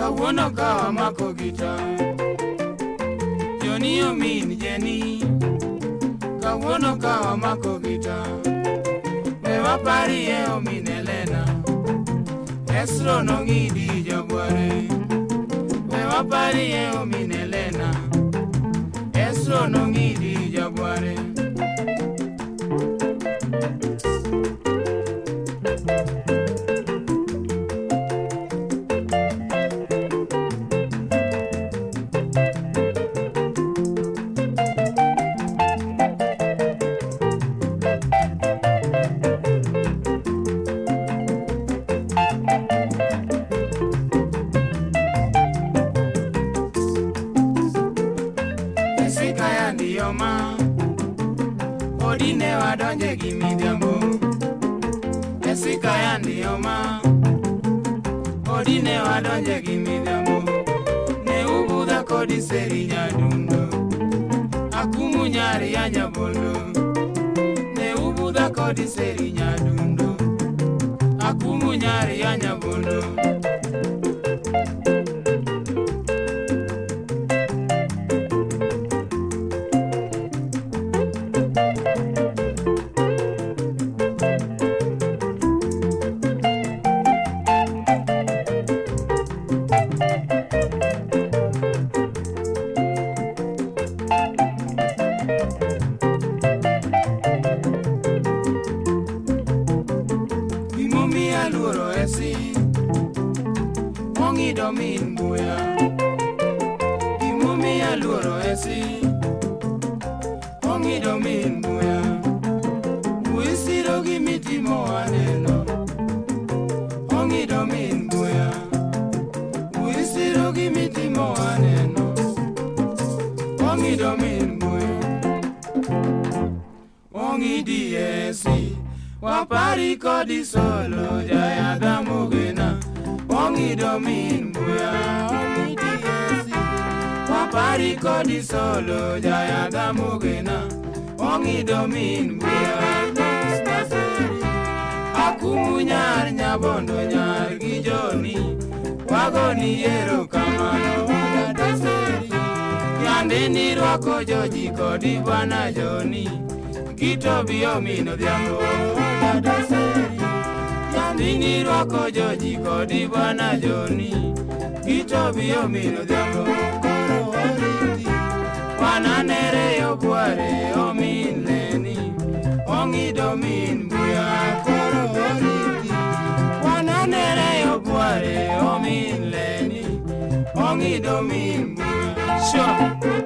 kawuono ka wamako gita joni omin jeni kawuono ka wamako gita we waparie omin elena esro nong'idi jabware we waparie omin elena esro nong'idi jabware odine wadonje gi midhiambo. Esika ya ndiyo ma odine wadonje gi midhiambo. Ne ubudha kodi seri nyadundo. Akumu nyari ya nyabondo. Ne ubudha kodi seri nyadundo. Akumu nyari ya nyabondo mong'ido min buya gimomiyo aluoro esi. Mong'ido min buya wisiro gimitimo waneno ong'ido min buya wisiro gimitimo waneno ong'ido min buya ong'idi esi. Wapari kodi solo jayadha mogena ong'ido min buya wapari kodi solo jayadha mogena ong'ido min buya akumu nyar nyabondo nyar gi joni. Wagoni ero kamano wadadaseri yande nirwako joji kodi bwana joni. Kito biyo mino dhiambo wadadaseri yande Koko joji kodi bwana Joni, Kitobi omino jambo koro oriti. Wananere obware omin leni, Ongido min buya koro oriti. Wananere obware omin leni, Ongido min buya. Sure.